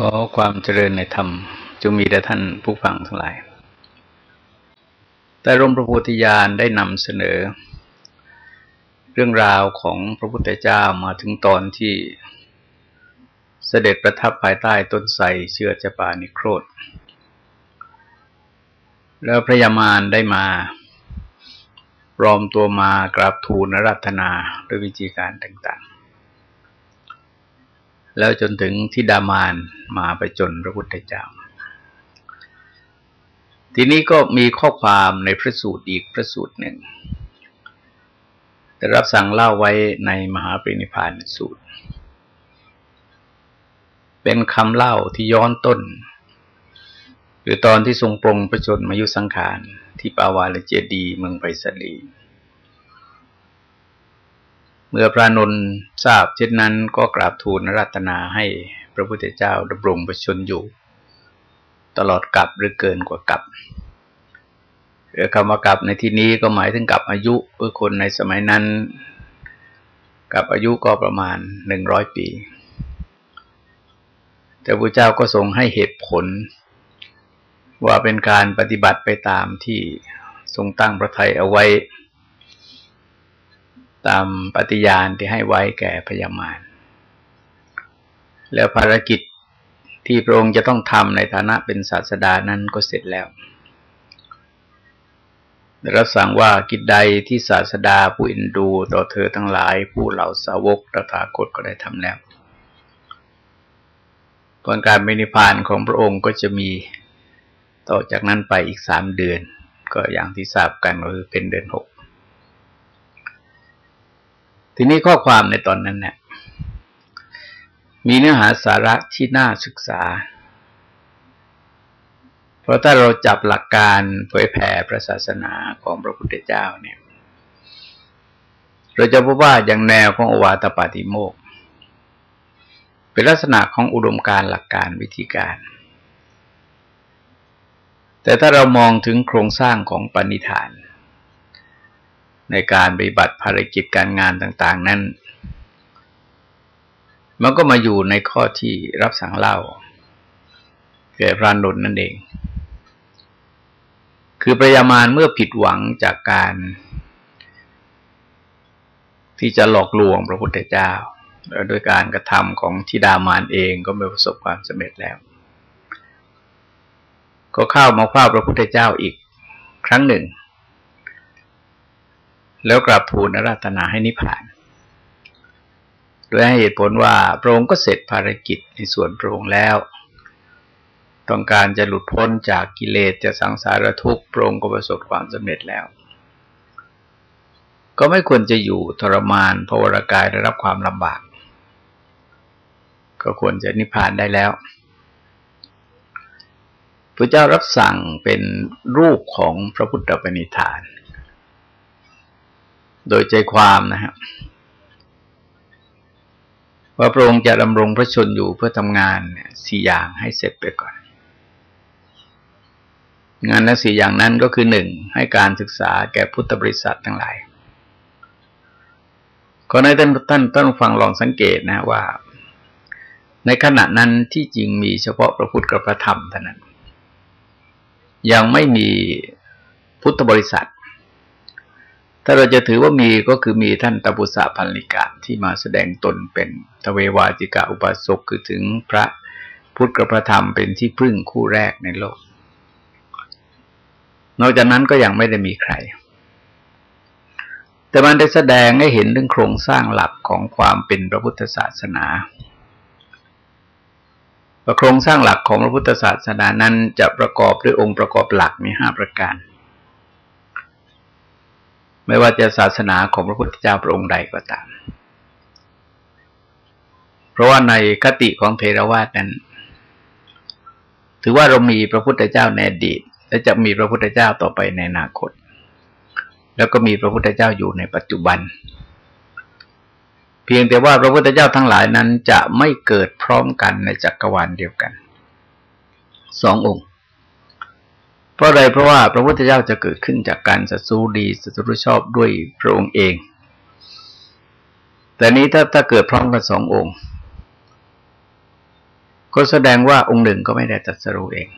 ขอความเจริญในธรรมจงมีแด่ท่านผู้ฟังทั้งหลาย แต่ร่มพระพุทธญาณได้นำเสนอ เรื่องราวของพระพุทธเจ้ามาถึงตอนที่เสด็จประทับภายใต้ต้นไทรเชื่อจปานิโครธ แล้วพระยามารได้มาปลอมตัวมากราบทูลรัตนาด้วยวิธีการต่าง แล้วจนถึงทิดามานมาไปจนพระพุทธเจ้า ทีนี้ก็มีข้อความในพระสูตรอีกพระสูตรหนึ่งแต่รับสั่งเล่าไว้ในมหาปรินิพานสูตร เป็นคำเล่าที่ย้อนต้น หรือตอนที่ทรงปรงประชนมายุสังขาร ที่ปาวาลเจดีเมืองไผ่สลี เมื่อพระนนท์ทราบเช่นนั้นก็กราบทูลรัตนาให้พระพุทธเจ้าดำรงประชนอยู่ ตลอดกับหรือเกินกว่ากับคำว่ากับในที่นี้ก็หมายถึงกับอายุเพื่อคนในสมัยนั้น กับอายุก็ประมาณหนึ่งร้อยปี แต่พระเจ้าก็ทรงให้เหตุผล ว่าเป็นการปฏิบัติไปตามที่ทรงตั้งพระทัยเอาไว้ ตามปฏิญาณที่ให้ไว้แก่พญามารแล้วภารกิจที่พระองค์จะต้องทำในฐานะเป็นศาสดานั้นก็เสร็จแล้วรับสั่งว่ากิจใดที่ศาสดาผู้อินดูต่อเธอทั้งหลายผู้เหล่าสาวกตถาคตก็ได้ทำแล้วผลการมินิพานของพระองค์ก็จะมีต่อจากนั้นไปอีกสามเดือน ก็อย่างที่ทราบกันก็คือเป็นเดือนหก ทีนี้ข้อความในตอนนั้นเนี่ยมีเนื้อหาสาระที่น่าศึกษา เพราะถ้าเราจับหลักการเผยแผ่พระศาสนาของพระพุทธเจ้าเนี่ย เราจะพบว่าอย่างแนวของอวาตปาติโมก เป็นลักษณะของอุดมการหลักการวิธีการ แต่ถ้าเรามองถึงโครงสร้างของปณิธาน ในการปฏิบัติภารกิจการงานต่างๆ นั้น มันก็มาอยู่ในข้อที่รับสั่งเล่าแก่พระนนนั่นเอง คือประยามารเมื่อผิดหวังจากการ ที่จะหลอกลวงพระพุทธเจ้าโดยการกระทำของทิดามารเองก็ไม่ประสบความสำเร็จแล้ว ก็เข้ามาคว้าพระพุทธเจ้าอีกครั้งหนึ่ง แล้วกราบทูลรัตนาให้นิพพานโดยให้เหตุผลว่าพระองค์ก็เสร็จภารกิจในส่วนพระองค์แล้ว ต้องการจะหลุดพ้นจากกิเลสจะสังสารทุกข์พระองค์ก็ประสบความสำเร็จแล้ว ก็ไม่ควรจะอยู่ทรมานพระวรากายได้รับความลำบาก ก็ควรจะนิพพานได้แล้วพระเจ้ารับสั่งเป็นรูปของพระพุทธปณิธาน โดยใจความนะครับว่าพระองค์จะดำรงพระชนอยู่เพื่อทำงานสี่อย่างให้เสร็จไปก่อน งานและสี่อย่างนั้นก็คือหนึ่งให้การศึกษาแก่พุทธบริษัททั้งหลายก็ในท่านท่านท่านฟังลองสังเกตนะว่า ในขณะนั้นที่จริงมีเฉพาะพระพุทธกับพระธรรมเท่านั้น ยังไม่มีพุทธบริษัท ถ้าเราจะถือว่ามีก็คือมีท่านตบุษาพันลิกาที่มาแสดงตนเป็นทเววาจิกาอุปสกคือถึงพระพุทธกับพระธรรมเป็นที่พึ่งคู่แรกในโลก นอกจากนั้นก็ยังไม่ได้มีใคร แต่มันได้แสดงให้เห็นเรื่องโครงสร้างหลักของความเป็นพระพุทธศาสนาโครงสร้างหลักของพระพุทธศาสนานั้นจะประกอบด้วยองค์ประกอบหลักมีห้าประการ ไม่ว่าจะศาสนาของพระพุทธเจ้าพระองค์ใดก็ตาม เพราะว่าในคติของเทรวาสนั้น ถือว่าเรามีพระพุทธเจ้าในอดีต และจะมีพระพุทธเจ้าต่อไปในอนาคต แล้วก็มีพระพุทธเจ้าอยู่ในปัจจุบัน เพียงแต่ว่าพระพุทธเจ้าทั้งหลายนั้นจะไม่เกิดพร้อมกันในจักรวาลเดียวกันสององค์ เพราะอะไรเพราะว่าพระพุทธเจ้าจะเกิดขึ้นจากการสัตสูดีสัตรูชอบด้วยพระองค์เอง แต่นี้ถ้าถ้าเกิดพร้อมกันสององค์ ก็แสดงว่าองค์หนึ่งก็ไม่ได้ตรัสรู้เอง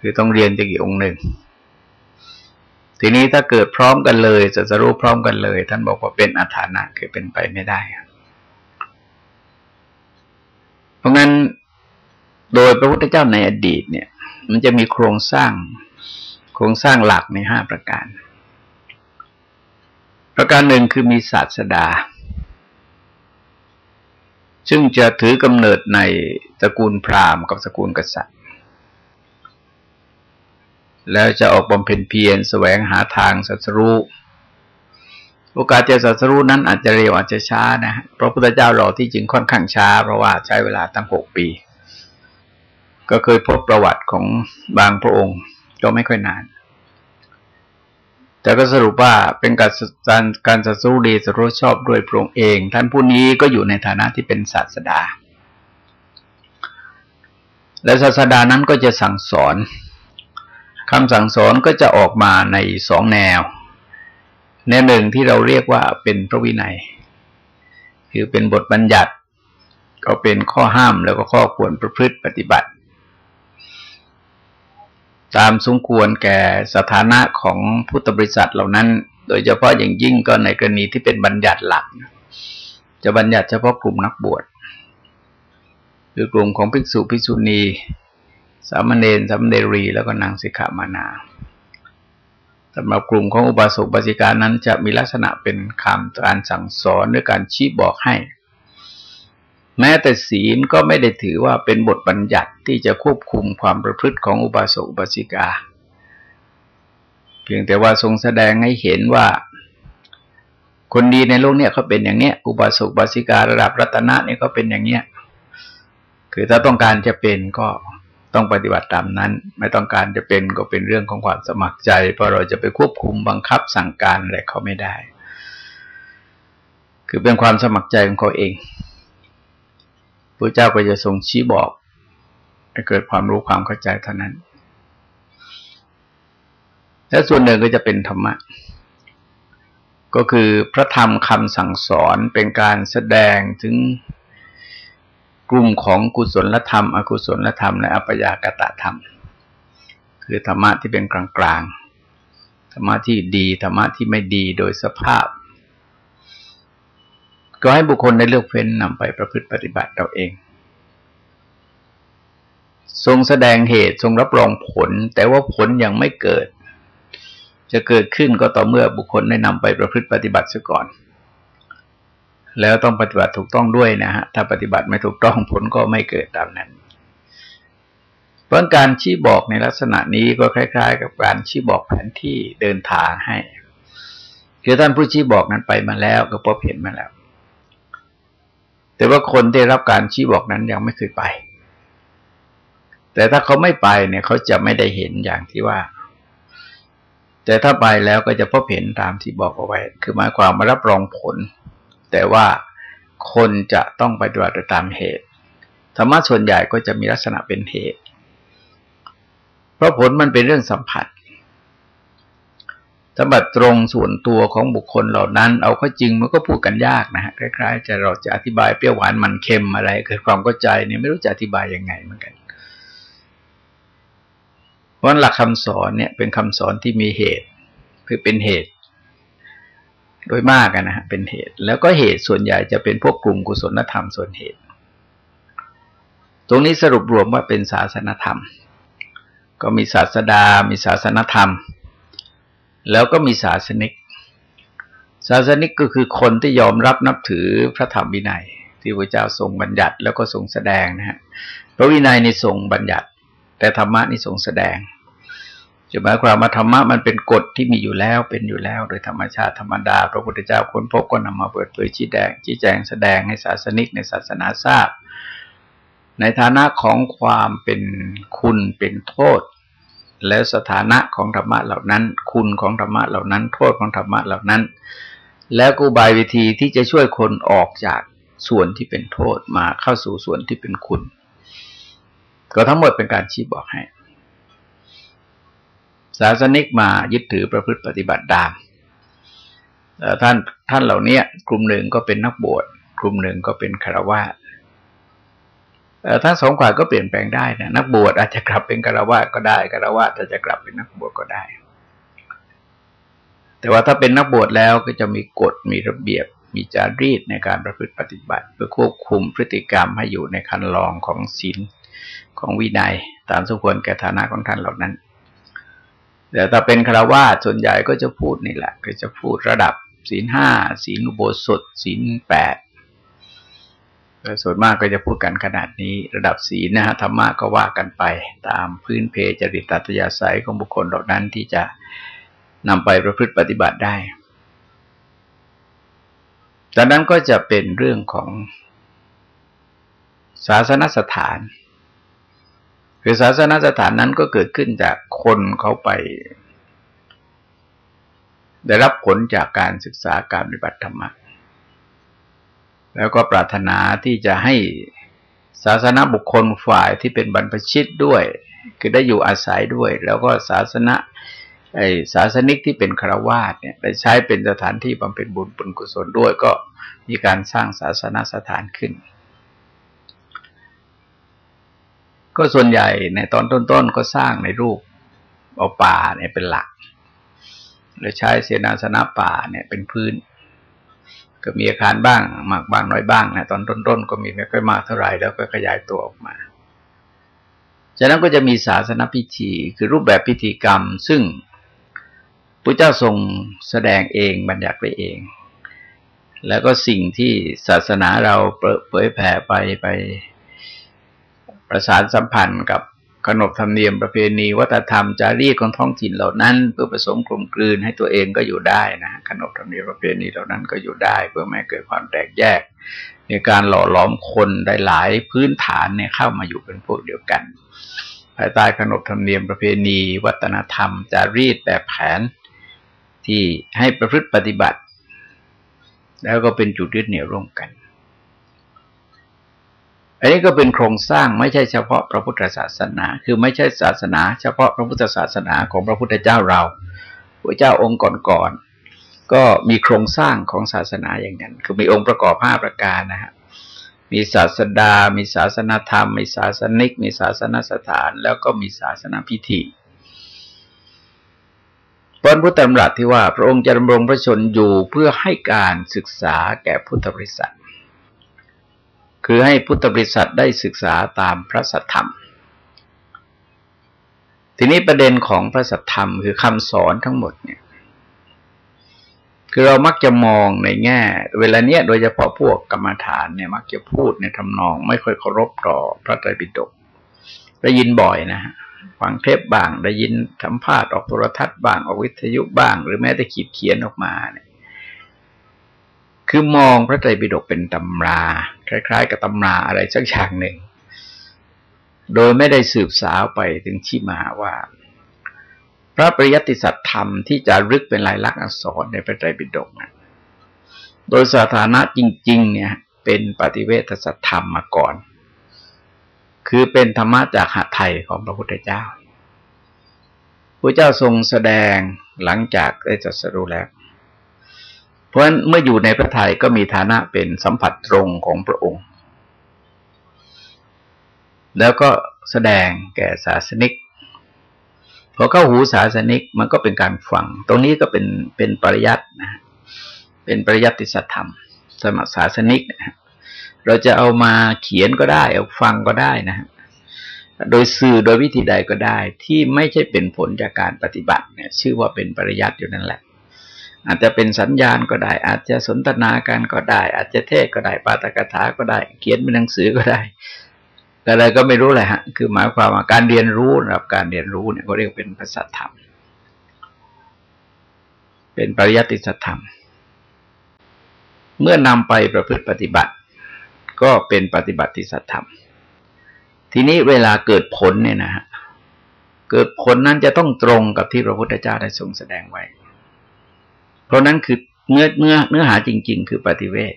คือต้องเรียนจากอีกองค์หนึ่ง ทีนี้ถ้าเกิดพร้อมกันเลยตรัสรู้พร้อมกันเลย ท่านบอกว่าเป็นอัฐานะคือเป็นไปไม่ได้ เพราะงั้นโดยพระพุทธเจ้าในอดีตเนี่ย มันจะมีโครงสร้าง โครงสร้างหลักในห้าประการ ประการหนึ่งคือมีศาสดา ซึ่งจะถือกำเนิดในตระกูลพราหมณ์กับตระกูลกษัตริย์ แล้วจะออกบำเพ็ญเพียรแสวงหาทางสัตรูโอกาสจะสัตรูนั้นอาจจะเร็วอาจจะช้านะพระพุทธเจ้ารอที่จริงค่อนข้างช้า เพราะว่าใช้เวลาตั้งหกปี ก็เคยพบประวัติของบางพระองค์ ก็ไม่ค่อยนาน แต่ก็สรุปว่าเป็นการการการสัตรูดีสัตรูชอบด้วยพระองค์เอง ท่านผู้นี้ก็อยู่ในฐานะที่เป็นศาสดา และศาสดานั้นก็จะสั่งสอนคำสั่งสอนก็จะออกมาในสองแนว แนวหนึ่งที่เราเรียกว่าเป็นพระวินัย คือเป็นบทบัญญัติ ก็เป็นข้อห้ามแล้วก็ข้อควรประพฤติปฏิบัติ ตามสมควรแก่สถานะของพุทธบริษัทเหล่านั้น โดยเฉพาะอย่างยิ่งก็ในกรณีที่เป็นบัญญัติหลัก จะบัญญัติเฉพาะกลุ่มนักบวชคือกลุ่มของภิกษุภิกษุณี สามเณรสามเณรี แล้วก็นางสิกขามานาสำหรับกลุ่มของอุบาสกบาสิกานั้นจะมีลักษณะเป็นคำการสั่งสอนด้วยการชี้บอกให้ แม้แต่ศีลก็ไม่ได้ถือว่าเป็นบทบัญญัติที่จะควบคุมความประพฤติของอุบาสกอุบาสิกา เพียงแต่ว่าทรงแสดงให้เห็นว่า คนดีในโลกเนี่ยเขาเป็นอย่างเนี้ย อุบาสกอุบาสิการะดับรัตนะนี่ก็เป็นอย่างเนี้ย คือถ้าต้องการจะเป็นก็ต้องปฏิบัติตามนั้น ไม่ต้องการจะเป็นก็เป็นเรื่องของความสมัครใจ เพราะเราจะไปควบคุมบังคับสั่งการอะไรเขาไม่ได้ คือเป็นความสมัครใจของเขาเอง พระเจ้าก็จะทรงชี้บอกให้เกิดความรู้ความเข้าใจเท่านั้น และส่วนหนึ่งก็จะเป็นธรรมะ ก็คือพระธรรมคำสั่งสอนเป็นการแสดงถึงกลุ่มของกุศลธรรม อกุศลธรรม และอัปยากตะธรรม คือธรรมะที่เป็นกลางๆ ธรรมะที่ดี ธรรมะที่ไม่ดีโดยสภาพ ก็ให้บุคคลได้เลือกเฟ้นนำไปประพฤติปฏิบัติเราเอง ทรงแสดงเหตุทรงรับรองผล แต่ว่าผลยังไม่เกิด จะเกิดขึ้นก็ต่อเมื่อบุคคลได้นำไปประพฤติปฏิบัติซะก่อน แล้วต้องปฏิบัติถูกต้องด้วยนะฮะ ถ้าปฏิบัติไม่ถูกต้องผลก็ไม่เกิดตามนั้นเพราะการชี้บอกในลักษณะนี้ก็คล้าย ๆ กับการชี้บอกแผนที่เดินทางให้ คือท่านผู้ชี้บอกนั้นไปมาแล้วก็พบเห็นมาแล้ว แต่ว่าคนที่รับการชี้บอกนั้นยังไม่เคยไป แต่ถ้าเขาไม่ไปเนี่ยเขาจะไม่ได้เห็นอย่างที่ว่า แต่ถ้าไปแล้วก็จะพบเห็นตามที่บอกเอาไว้ คือหมายความมารับรองผล แต่ว่าคนจะต้องไปดูตามเหตุธรรมะส่วนใหญ่ก็จะมีลักษณะเป็นเหตุ เพราะผลมันเป็นเรื่องสัมผัส สมบัติตรงส่วนตัวของบุคคลเหล่านั้น เอาเข้าจริงมันก็พูดกันยากนะฮะคล้ายๆ จะเราจะอธิบายเปรี้ยวหวานมันเค็มอะไร เกิดความเข้าใจเนี่ยไม่รู้จะอธิบายยังไงเหมือนกันเพราะหลักคำสอนเนี่ยเป็นคำสอนที่มีเหตุ คือเป็นเหตุ โดยมากนะฮะเป็นเหตุ แล้วก็เหตุส่วนใหญ่จะเป็นพวกกลุ่มกุศลธรรมส่วนเหตุ ตรงนี้สรุปรวมว่าเป็นศาสนธรรม ก็มีศาสดา มีศาสนธรรม แล้วก็มีศาสนิก ศาสนิกก็คือคนที่ยอมรับนับถือพระธรรมวินัย ที่พระเจ้าทรงบัญญัติแล้วก็ทรงแสดงนะฮะพระวินัยในทรงบัญญัติ แต่ธรรมะนี่ทรงแสดงจะหมายความว่าธรรมะมันเป็นกฎที่มีอยู่แล้วเป็นอยู่แล้ว โดยธรรมชาติธรรมดา พระพุทธเจ้าค้นพบก็นำมาเปิดเผยชี้แจงชี้แจงแสดงให้ศาสนิกในศาสนาทราบ ในฐานะของความเป็นคุณเป็นโทษ แล้วสถานะของธรรมะเหล่านั้น คุณของธรรมะเหล่านั้น โทษของธรรมะเหล่านั้น แล้วกูบายวิธีที่จะช่วยคนออกจากส่วนที่เป็นโทษมาเข้าสู่ส่วนที่เป็นคุณ ก็ทั้งหมดเป็นการชี้บอกให้ศาสนิกมายึดถือประพฤติปฏิบัติดามท่านท่านเหล่านี้กลุ่มหนึ่งก็เป็นนักบวชกลุ่มหนึ่งก็เป็นคารวะ ทั้งสองฝ่ายก็เปลี่ยนแปลงได้นะนักบวชอาจจะกลับเป็นกระวาก็ได้กระวาอาจจะกลับเป็นนักบวชก็ได้ แต่ว่าถ้าเป็นนักบวชแล้วก็จะมีกฎมีระเบียบมีจารีตในการประพฤติปฏิบัติ เพื่อควบคุมพฤติกรรมให้อยู่ในคันลองของศีลของวินัย ตามสมควรแก่ฐานะของท่านเหล่านั้นแต่ถ้าเป็นคารวาสส่วนใหญ่ก็จะพูดนี่แหละ ก็จะพูดระดับศีลห้าศีลอุโบสถศีลแปด ส่วนมากก็จะพูดกันขนาดนี้ระดับศีลนะฮะธรรมะก็ว่ากันไป ตามพื้นเพจริตตัตยาศัยของบุคคลเหล่านั้นที่จะนำไปประพฤติปฏิบัติได้จากนั้นก็จะเป็นเรื่องของศาสนสถาน คือศาสนสถานนั้นก็เกิดขึ้นจากคนเขาไป ได้รับผลจากการศึกษาการปฏิบัติธรรมะ แล้วก็ปรารถนาที่จะให้ศาสนาบุคคลฝ่ายที่เป็นบรรพชิตด้วย คือได้อยู่อาศัยด้วย แล้วก็ศาสนาไอศาสนิกที่เป็นครวาสเนี่ยได้ใช้เป็นสถานที่บำเพ็ญบุญบุญกุศลด้วยก็มีการสร้างศาสนาสถานขึ้น ก็ส่วนใหญ่ในตอนต้นๆก็สร้างในรูปเอาป่าเนี่ยเป็นหลัก แล้วใช้เสนาสนะป่าเนี่ยเป็นพื้น ก็มีอาคารบ้างมากบ้างน้อยบ้างนะตอนต้นๆก็มีไม่ค่อยมากเท่าไหร่แล้วก็ขยายตัวออกมาจากนั้นก็จะมีศาสนพิธีคือรูปแบบพิธีกรรม ซึ่งพระเจ้าทรงแสดงเองบัญญัติไปเอง แล้วก็สิ่งที่ศาสนาเราเผยแผ่ไปไปประสานสัมพันธ์กับ ขนบธรรมเนียมประเพณี วัฒนธรรมจารีตของท้องถิ่นเหล่านั้น เพื่อผสมกลมกลืนให้ตัวเองก็อยู่ได้นะขนบธรรมเนียมประเพณีเหล่านั้นก็อยู่ได้ เพื่อไม่เกิดความแตกแยก ในการหล่อหลอมคนได้หลายพื้นฐานเนี่ยเข้ามาอยู่เป็นพวกเดียวกัน ภายใต้ขนบธรรมเนียมประเพณี วัฒนธรรมจารีตแบบแผนที่ให้ประพฤติปฏิบัติ แล้วก็เป็นจุดยึดเหนี่ยวร่วมกัน อันนี้ก็เป็นโครงสร้างไม่ใช่เฉพาะพระพุทธศาสนา คือไม่ใช่ศาสนา เฉพาะพระพุทธศาสนาของพระพุทธเจ้าเรา พระเจ้าองค์ก่อนๆก็มีโครงสร้างของศาสนาอย่างนั้น คือมีองค์ประกอบห้าประการนะฮะมีศาสดา มีศาสนาธรรม มีศาสนิก มีศาสนสถาน แล้วก็มีศาสนาพิธีพระพุทธธรรมรัสที่ว่าพระองค์จะดำรงพระชนอยู่เพื่อให้การศึกษาแก่พุทธบริษัท คือให้พุทธบริษัทได้ศึกษาตามพระสัทธรรม ทีนี้ประเด็นของพระสัทธรรมคือคำสอนทั้งหมดเนี่ยคือเรามักจะมองในแง่ เวลาเนี้ยโดยเฉพาะพวกกรรมฐานเนี่ยมักจะพูดในทำนอง ไม่ค่อยเคารพต่อพระไตรปิฎกได้ยินบ่อยนะฮะฟังเทปบ้างได้ยินสัมภาษณ์ออกโทรทัศน์บ้างออกวิทยุบ้าง หรือแม้แต่ขีดเขียนออกมาเนี่ย คือมองพระไตรปิฎกเป็นตำรา คล้าย ๆ กับตำราอะไรสักอย่างหนึ่ง โดยไม่ได้สืบสาวไปถึงที่มาว่า พระปริยัติสัตธรรมที่จะรึกเป็นลายลักษณ์อักษรในพระไตรปิฎกนะโดยสถานะจริง ๆ เนี่ย เป็นปฏิเวทสัตธรรมมาก่อน คือเป็นธรรมะจากหัตไทยของพระพุทธเจ้าพระเจ้าทรงแสดงหลังจากได้จัดสรุแล้ว เพราะฉะนั้นเมื่ออยู่ในพระทัยก็มีฐานะเป็นสัมผัสตรงของพระองค์ แล้วก็แสดงแก่ศาสนิกพอเข้าหูศาสนิกมันก็เป็นการฟัง ตรงนี้ก็เป็นเป็นปริยัตินะเป็นปริยัติสัธรรมสมัครศาสนิกนะเราจะเอามาเขียนก็ได้ เอาฟังก็ได้นะโดยสื่อโดยวิธีใดก็ได้ ที่ไม่ใช่เป็นผลจากการปฏิบัติเนี่ย ชื่อว่าเป็นปริยัติอยู่นั่นแหละ อาจจะเป็นสัญญาณก็ได้ อาจจะสนทนากันก็ได้ อาจจะเทศก็ได้ปาตกถาก็ได้ เขียนเป็นหนังสือก็ได้อะไรก็ไม่รู้แหละฮะ คือหมายความว่าการเรียนรู้นะครับการเรียนรู้เนี่ยเขาเรียกเป็นภาษาธรรม เป็นปริยัติสัธรรม เมื่อนำไปประพฤติปฏิบัติ ก็เป็นปฏิบัติสัธรรม ทีนี้เวลาเกิดผลเนี่ยนะฮะ เกิดผลนั้นจะต้องตรงกับที่พระพุทธเจ้าได้ทรงแสดงไว้ เพราะนั้นคือเนื้อเนื้อเนื้อหาจริง ๆ คือปฏิเวท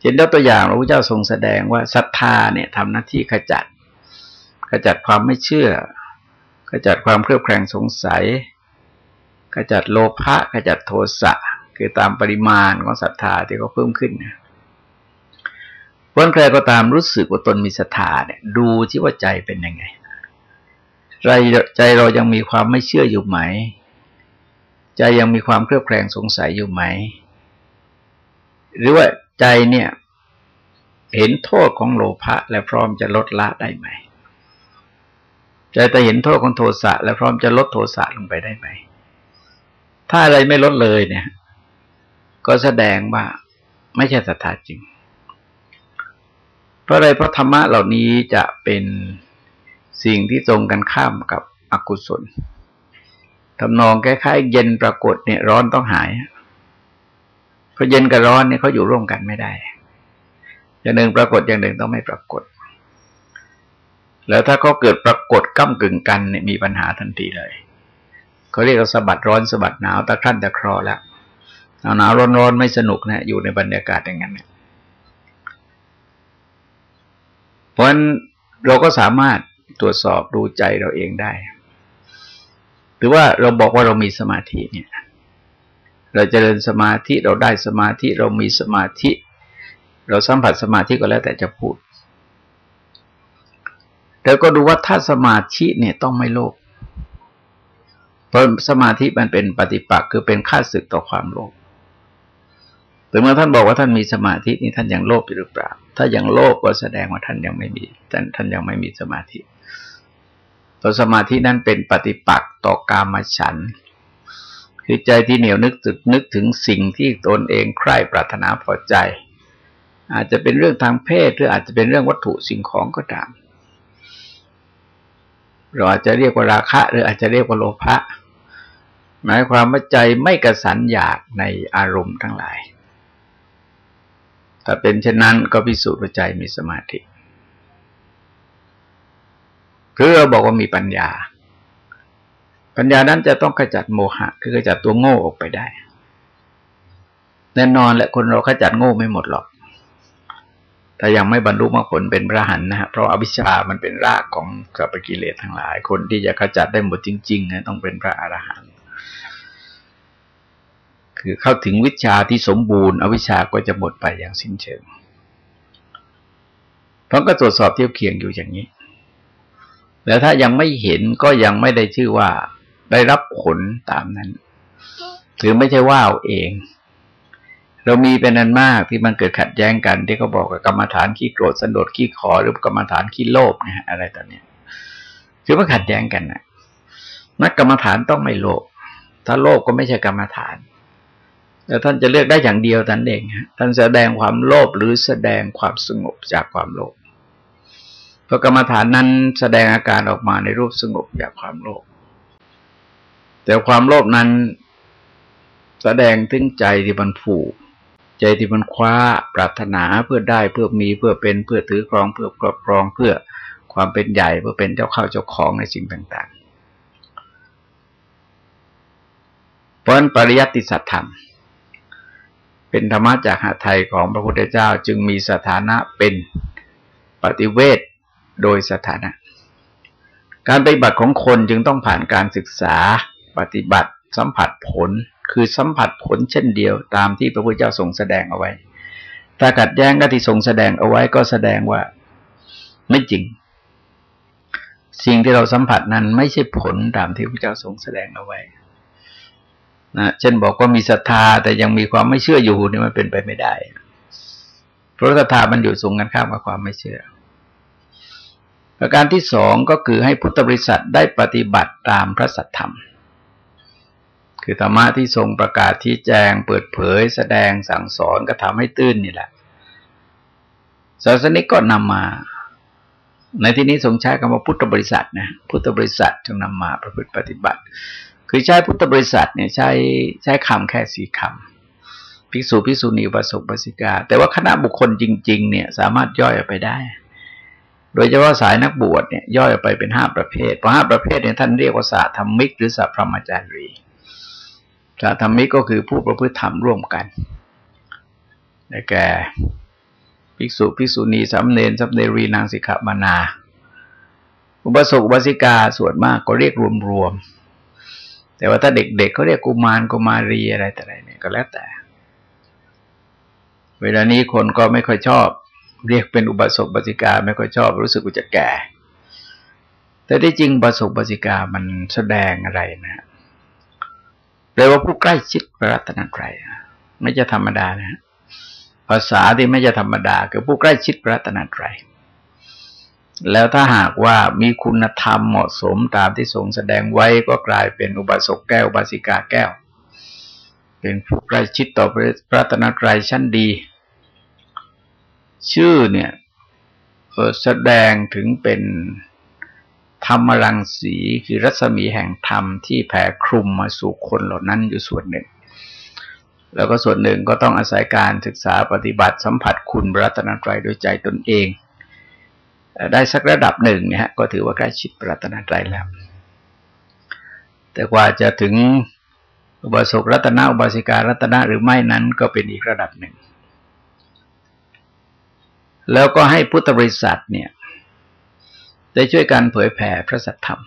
เช่นตัวอย่างพระพุทธเจ้าทรงแสดงว่าศรัทธาเนี่ยทำหน้าที่ขจัด ขจัดความไม่เชื่อ ขจัดความเครือบแคลงสงสัย ขจัดโลภะขจัดโทสะคือตามปริมาณของศรัทธาที่เขาเพิ่มขึ้นเพราะใครก็ตามรู้สึกว่าตนมีศรัทธาเนี่ย ดูที่ว่าใจเป็นยังไงใจใจเรายังมีความไม่เชื่ออยู่ไหม ใจยังมีความเครือบแคลงสงสัยอยู่ไหม หรือว่าใจเนี่ย เห็นโทษของโลภะและพร้อมจะลดละได้ไหม ใจแต่เห็นโทษของโทสะและพร้อมจะลดโทสะลงไปได้ไหม ถ้าอะไรไม่ลดเลยเนี่ย ก็แสดงว่าไม่ใช่ศรัทธาจริง เพราะอะไรเพราะธรรมะเหล่านี้จะเป็นสิ่งที่ตรงกันข้ามกับอกุศล ทำนองคล้ายๆเย็นปรากฏเนี่ยร้อนต้องหายเพราะเย็นกับร้อนเนี่ยเขาอยู่ร่วมกันไม่ได้ อย่างหนึ่งปรากฏอย่างหนึ่งต้องไม่ปรากฏ แล้วถ้าเขาเกิดปรากฏก้ากึ่งกันเนี่ยมีปัญหาทันทีเลยเขาเรียกว่าสะบัดร้อนสะบัดหนาวตะครั่นตะครอแล้วหนาวหนาวร้อนร้อนไม่สนุกนะอยู่ในบรรยากาศอย่างนั้นเนี่ยเพราะฉะนั้นเราก็สามารถตรวจสอบดูใจเราเองได้ รือว่าเราบอกว่าเรามีสมาธิเนี่ย เราจเจริญสมาธิเราได้สมาธิเรามีสมาธิ เราสัมผัสสมาธิก็แล้วแต่จะพูด แล้วก็ดูว่าถ้าสมาธิเนี่ยต้องไม่โลภเพราะสมาธิมันเป็นปฏิปักษ์คือเป็นค่าศึกต่อความโลภแต่เมื่อท่านบอกว่าท่านมีสมาธินี่ท่านยังโลภหรือเปล่า ถ้ายังโลภก็แสดงว่าท่านยังไม่มีท่านท่านยังไม่มีสมาธิ ตัวสมาธินั้นเป็นปฏิปักษ์ต่อกามฉัน คือใจที่เหนียวนึกตึกนึกถึงสิ่งที่ตนเองใคร่ปรารถนาพอใจ อาจจะเป็นเรื่องทางเพศหรืออาจจะเป็นเรื่องวัตถุสิ่งของก็ตาม เราอาจจะเรียกว่าราคะ หรืออาจจะเรียกว่าโลภะหมายความว่าใจไม่กระสันอยากในอารมณ์ทั้งหลาย ถ้าเป็นเช่นนั้นก็พิสูจน์ว่าใจมีสมาธิ คือเราบอกว่ามีปัญญา ปัญญานั้นจะต้องขจัดโมหะ คือขจัดตัวโง่ออกไปได้ แน่นอนแหละคนเราขจัดโง่ไม่หมดหรอกแต่ยังไม่บรรลุมรรคผลเป็นพระหันนะฮะเพราะอวิชชามันเป็นรากของสัพกิเลสทั้งหลาย คนที่จะขจัดได้หมดจริงๆนะต้องเป็นพระอรหันต์คือเข้าถึงวิชาที่สมบูรณ์ อวิชชาก็จะหมดไปอย่างสิ้นเชิงเพราะก็ตรวจสอบเทียบเคียงอยู่อย่างนี้ แล้วถ้ายังไม่เห็นก็ยังไม่ได้ชื่อว่า ได้รับผลตามนั้นถือไม่ใช่ว่าเอาเอง เรามีเป็นนันมากที่มันเกิดขัดแย้งกัน ที่เขาบอกกับกรรมฐานขี้โกรธสันโดษขี้ขอหรือกรรมฐานขี้โลภนะฮะอะไรต่างเนี้ยคือมันขัดแย้งกันนะนักกรรมฐานต้องไม่โลภถ้าโลภก็ไม่ใช่กรรมฐานแต่ท่านจะเลือกได้อย่างเดียวท่านเองท่านแสดงความโลภหรือแสดงความสงบจากความโลภ พกรรมฐานนั้นแสดงอาการออกมาในรูปสงบจากความโลภแต่ความโลภนั้น แสดงถึงใจที่มันผูก ใจที่มันคว้าปรารถนาเพื่อได้เพื่อมีเพื่อเป็นเพื่อถือครองเพื่อครอบครองเพื่อความเป็นใหญ่เพื่อเป็นเจ้าข้าวเจ้าของในสิ่งต่าง ๆ เพราะนั้นปริยัติสัตธรรม เป็นธรรมะจากหาไทยของพระพุทธเจ้าจึงมีสถานะเป็นปฏิเวท โดยสถานะ การปฏิบัติของคนจึงต้องผ่านการศึกษาปฏิบัติสัมผัสผลคือสัมผัสผลเช่นเดียวตามที่พระพุทธเจ้าทรงแสดงเอาไว้ ถ้าขัดแย้งกับที่ทรงแสดงเอาไว้ก็แสดงว่าไม่จริง สิ่งที่เราสัมผัสนั้นไม่ใช่ผลตามที่พระเจ้าทรงแสดงเอาไว้นะเช่นบอกว่ามีศรัทธาแต่ยังมีความไม่เชื่ออยู่นี่มันเป็นไปไม่ได้ เพราะศรัทธามันอยู่สูงกันข้ามกับความไม่เชื่อ ประการที่สองก็คือให้พุทธบริษัทได้ปฏิบัติตามพระสัทธรรม คือธรรมะที่ทรงประกาศที่แจงเปิดเผย แสดงสั่งสอนก็ทำให้ตื้นนี่แหละศาสนิกก็นำมา ในที่นี้ทรงใช้คำว่าพุทธบริษัทนะพุทธบริษัทจึงนำมาประพฤติปฏิบัติ คือใช้พุทธบริษัทเนี่ยใช้ใช้คำแค่สี่คำภิกษุภิกษุณีประสบประสิกา แต่ว่าคณะบุคคลจริง ๆ เนี่ย สามารถย่อยออกไปได้ โดยเฉพาะสายนักบวชเนี่ยย่อยออกไปเป็นห้าประเภทเพราะห้าประเภทเนี่ยท่านเรียกว่าสาธรรมิก หรือสัพพรมจารีสาธรรมิกก็คือผู้ประพฤติธรรมร่วมกันได้แก่ภิกษุภิกษุณีสัมเนรสัมเนรีนางสิกขามานา อุปสมบสิกาส่วนมากก็เรียกรวมๆแต่ว่าถ้าเด็กๆเขาเรียกกุมารกุมารีอะไรแต่ไรเนี่ยก็แล้วแต่ เวลานี้คนก็ไม่ค่อยชอบ เรียกเป็นอุบาสกบาสิกาไม่ค่อยชอบรู้สึกว่าจะแก่ แต่ที่จริงบาสกบาสิกามันแสดงอะไรนะเรียกว่าผู้ใกล้ชิดพระรัตนตรัยไม่จะธรรมดานะ ภาษาที่ไม่จะธรรมดา คือผู้ใกล้ชิดพระรัตนตรัยแล้วถ้าหากว่ามีคุณธรรมเหมาะสมตามที่ทรงแสดงไว้ก็กลายเป็นอุบาสกแก้วอุบาสิกาแก้ว เป็นผู้ใกล้ชิดต่อพระรัตนตรัยชั้นดี ชื่อเนี่ยแสดงถึงเป็นธรรมรังสีคือรัศมีแห่งธรรมที่แผ่คลุมมาสู่คนเหล่านั้นอยู่ส่วนหนึ่ง แล้วก็ส่วนหนึ่งก็ต้องอาศัยการศึกษาปฏิบัติสัมผัสคุณระรัตนตรัยด้วยใจตนเอง ได้สักระดับหนึ่งเนี่ยฮะก็ถือว่าใกล้ชิดระรัตนตรัยแล้ว แต่กว่าจะถึงอุบาสกรัตนะอุบาสิการัตนะหรือไม่นั้นก็เป็นอีกระดับหนึ่ง แล้วก็ให้พุทธบริษัทเนี่ย ได้ช่วยกันเผยแผ่พระสัทธรรม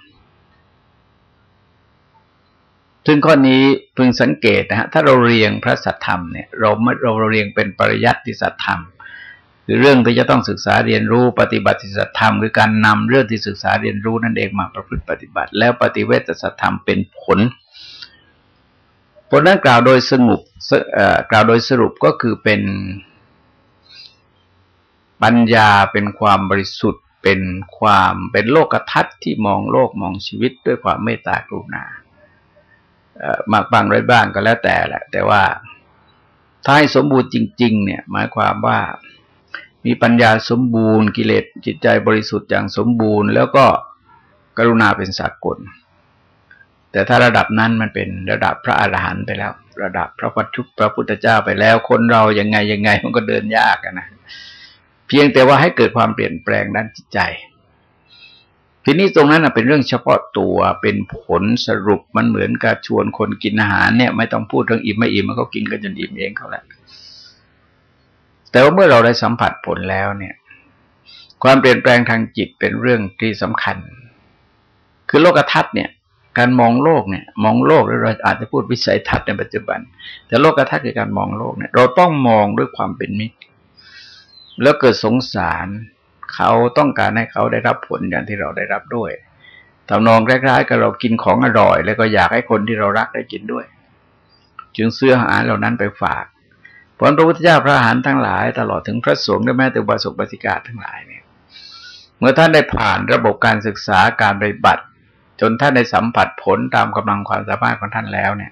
ถึงข้อนี้พึงสังเกตนะฮะถ้าเราเรียงพระสัทธรรมเนี่ยเราเราเรียงเป็นปริยัติสัทธรรมคือเรื่องที่จะต้องศึกษาเรียนรู้ปฏิบัติสัจธรรมคือการนำเรื่องที่ศึกษาเรียนรู้นั่นเองมาประพฤติปฏิบัติ แล้วปฏิเวทสัจธรรมเป็นผล ผลนั้นกล่าวโดยสงบกล่าวโดยสรุปก็คือเป็น ปัญญาเป็นความบริสุทธิ์เป็นความเป็นโลกทัศน์ที่มองโลกมองชีวิตด้วยความเมตตากรุณามากบางไรบ้างก็แล้วแต่แหละ แต่ว่าถ้าให้สมบูรณ์จริง ๆ เนี่ย หมายความว่ามีปัญญาสมบูรณ์กิเลสจิตใจบริสุทธิ์อย่างสมบูรณ์ แล้วก็กรุณาเป็นสากล แต่ถ้าระดับนั้นมันเป็นระดับพระอรหันต์ไปแล้ว ระดับพระพัทุพระพุทธเจ้าไปแล้ว คนเรายังไงยังไงมันก็เดินยากนะ เพียงแต่ว่าให้เกิดความเปลี่ยนแปลงด้านจิตใจ ทีนี้ตรงนั้นเป็นเรื่องเฉพาะตัวเป็นผลสรุปมันเหมือนกับชวนคนกินอาหารเนี่ย ไม่ต้องพูดเรื่องอิ่มไม่อิ่มมันก็กินกันจนอิ่มเองเขาแหละแต่ว่าเมื่อเราได้สัมผัสผลแล้วเนี่ย ความเปลี่ยนแปลงทางจิตเป็นเรื่องที่สำคัญ คือโลกทัศน์เนี่ยการมองโลกเนี่ย มองโลกหรือเราอาจจะพูดวิสัยทัศน์ในปัจจุบัน แต่โลกทัศน์คือการมองโลกเนี่ย เราต้องมองด้วยความเป็นมิตร แล้วเกิดสงสารเขาต้องการให้เขาได้รับผลอย่างที่เราได้รับด้วยทำนองคล้ายๆกับเรากินของอร่อย แล้วก็อยากให้คนที่เรารักได้กินด้วย จึงเสื้อหาเหล่านั้นไปฝากผลพระพุทธเจ้าพระอรหันทั้งหลาย ตลอดถึงพระสงฆ์และแม้แต่บาสกบาสิกาทั้งหลายเนี่ย เมื่อท่านได้ผ่านระบบการศึกษาการปฏิบัติ จนท่านได้สัมผัสผลตามกำลังความสามารถของท่านแล้วเนี่ย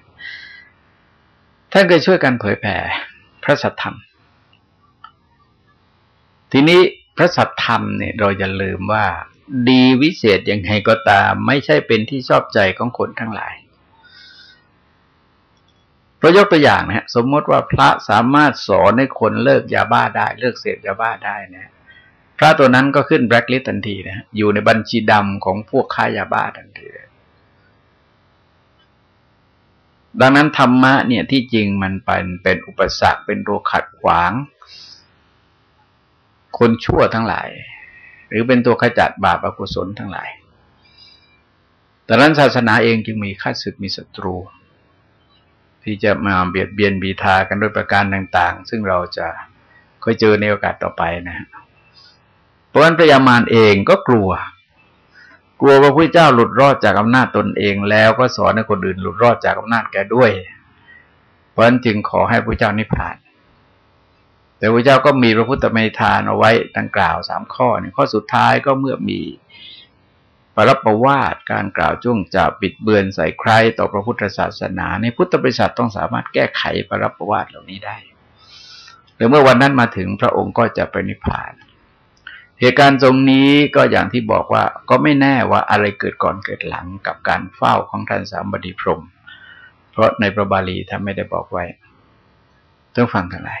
ท่านก็ช่วยกันเผยแผ่พระสัทธรรม ทีนี้พระสัทธรรมเนี่ยเราอย่าลืมว่า ดีวิเศษยังไงก็ตาม ไม่ใช่เป็นที่ชอบใจของคนทั้งหลายเพราะยกตัวอย่างนะฮะสมมติว่าพระสามารถสอนให้คนเลิกยาบ้าได้ เลิกเสพยาบ้าได้นะพระตัวนั้นก็ขึ้นแบล็คลิสต์ทันทีนะอยู่ในบัญชีดำของพวกค้ายาบ้าทันทีเลยดังนั้นธรรมะเนี่ยที่จริงมันเป็นเป็นอุปสรรคเป็นตัวขัดขวาง คนชั่วทั้งหลาย หรือเป็นตัวขจัดบาปอกุศลทั้งหลายแต่นั้นศาสนาเองจึงมีข้าศึกมีศัตรู ที่จะมาเบียดเบียนบีทากันด้วยประการต่าง ๆ ซึ่งเราจะค่อยเจอในโอกาสต่อไปนะฮะเพราะฉะนั้นพระยามารเองก็กลัว กลัวว่าพระเจ้าหลุดรอดจากอำนาจตนเองแล้วก็สอนให้คนอื่นหลุดรอดจากอำนาจแกด้วย เพราะฉะนั้นจึงขอให้พระเจ้านิพพาน แต่พระเจ้าก็มีพระพุทธเมธานเอาไว้ดังกล่าวสามข้อนี่ข้อสุดท้ายก็เมื่อมีปรับประวาทการกล่าวจุ้งจะปิดเบือนใส่ใครต่อพระพุทธศาสนาในพุทธบริษัทต้องสามารถแก้ไขปรับประวาทเหล่านี้ได้หรือเมื่อวันนั้นมาถึงพระองค์ก็จะไปนิพพาน เหตุการณ์ตรงนี้ก็อย่างที่บอกว่าก็ไม่แน่ว่าอะไรเกิดก่อนเกิดหลังกับการเฝ้าของท่านสามบดีพรมเพราะในพระบาลีท่านไม่ได้บอกไว้ต้องฟังทั้งหลาย